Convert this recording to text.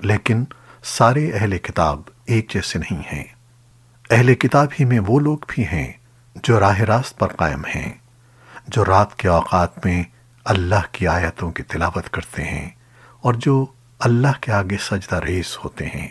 لیکن سارے اہل کتاب ایک جیسے نہیں ہیں۔ اہل کتاب ہی میں وہ لوگ بھی ہیں جو راہ راست پر قائم ہیں، جو رات کے اوقات میں اللہ کی آیتوں کی تلاوت کرتے ہیں اور جو اللہ کے آگے سجدہ ریز ہوتے ہیں۔